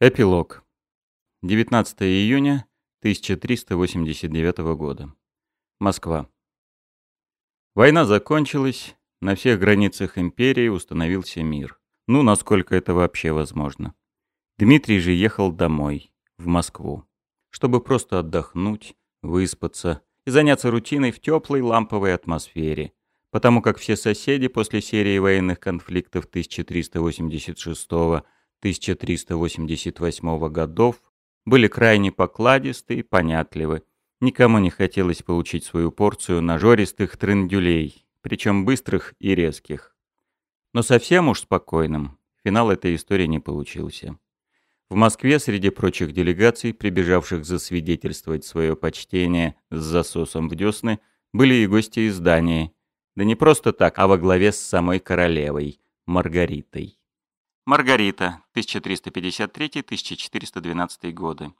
Эпилог. 19 июня 1389 года. Москва. Война закончилась, на всех границах империи установился мир. Ну, насколько это вообще возможно. Дмитрий же ехал домой, в Москву, чтобы просто отдохнуть, выспаться и заняться рутиной в теплой ламповой атмосфере, потому как все соседи после серии военных конфликтов 1386 года 1388 годов были крайне покладисты и понятливы. Никому не хотелось получить свою порцию нажористых трендюлей, причем быстрых и резких. Но совсем уж спокойным финал этой истории не получился. В Москве среди прочих делегаций, прибежавших засвидетельствовать свое почтение с засосом в десны, были и гости из Дании. Да не просто так, а во главе с самой королевой, Маргаритой. Маргарита, 1353-1412 годы.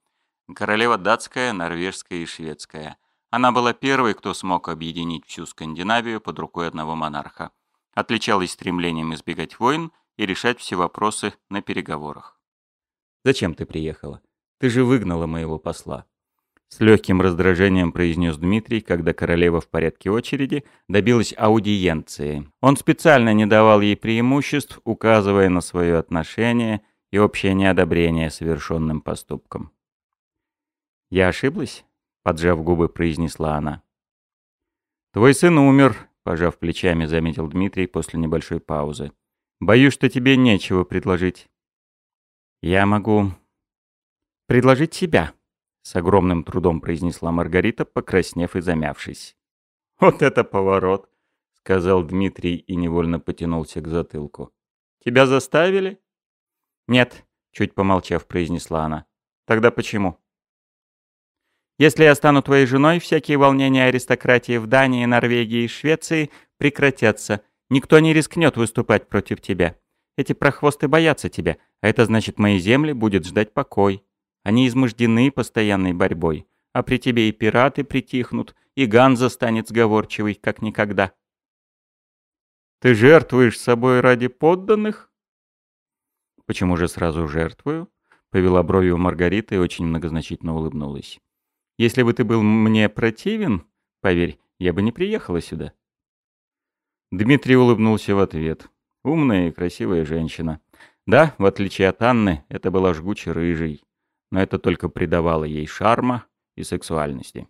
Королева датская, норвежская и шведская. Она была первой, кто смог объединить всю Скандинавию под рукой одного монарха. Отличалась стремлением избегать войн и решать все вопросы на переговорах. «Зачем ты приехала? Ты же выгнала моего посла». С легким раздражением произнес Дмитрий, когда королева в порядке очереди добилась аудиенции. Он специально не давал ей преимуществ, указывая на свое отношение и общее неодобрение совершенным поступкам. «Я ошиблась?» — поджав губы, произнесла она. «Твой сын умер», — пожав плечами, заметил Дмитрий после небольшой паузы. «Боюсь, что тебе нечего предложить». «Я могу предложить себя», с огромным трудом произнесла Маргарита, покраснев и замявшись. «Вот это поворот!» — сказал Дмитрий и невольно потянулся к затылку. «Тебя заставили?» «Нет», — чуть помолчав, произнесла она. «Тогда почему?» «Если я стану твоей женой, всякие волнения аристократии в Дании, Норвегии и Швеции прекратятся. Никто не рискнет выступать против тебя. Эти прохвосты боятся тебя, а это значит, мои земли будет ждать покой. Они измождены постоянной борьбой, а при тебе и пираты притихнут, и Ганза станет сговорчивой, как никогда. Ты жертвуешь собой ради подданных? Почему же сразу жертвую? Повела бровью Маргарита и очень многозначительно улыбнулась. Если бы ты был мне противен, поверь, я бы не приехала сюда. Дмитрий улыбнулся в ответ. Умная и красивая женщина. Да, в отличие от Анны, это была жгуче рыжей но это только придавало ей шарма и сексуальности.